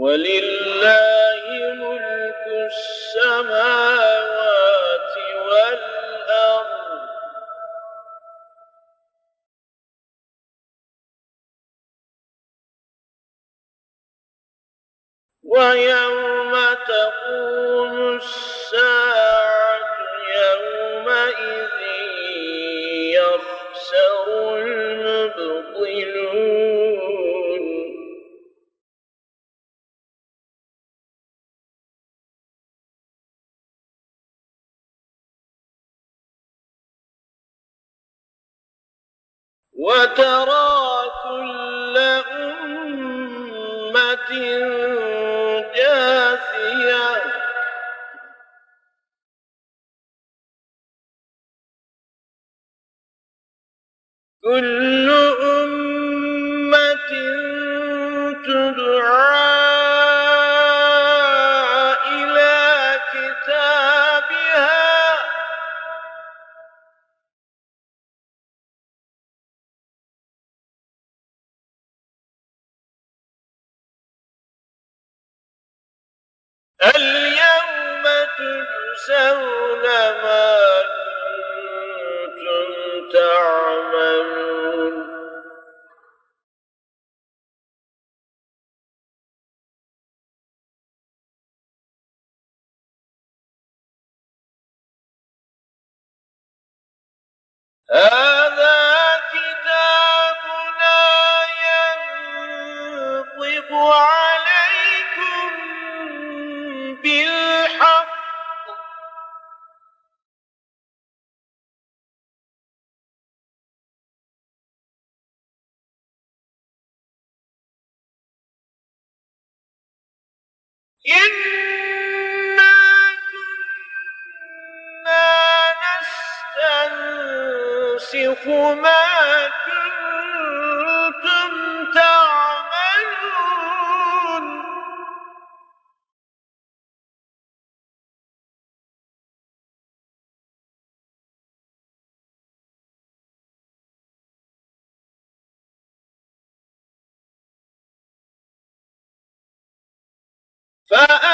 ولله ملك السماوات والأرض. ويوم تقوم الساعة وترى كل أمة جاثية كل اليوم تجزون ما كنتم تعملون. هذا إنا كنا نستنسخ ما فأ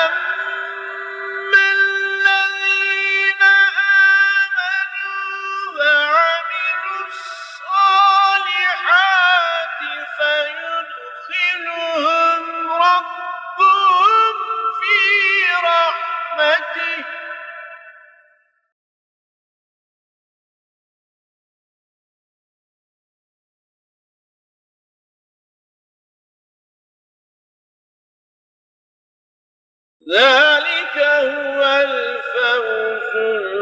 ذلك هو الفوز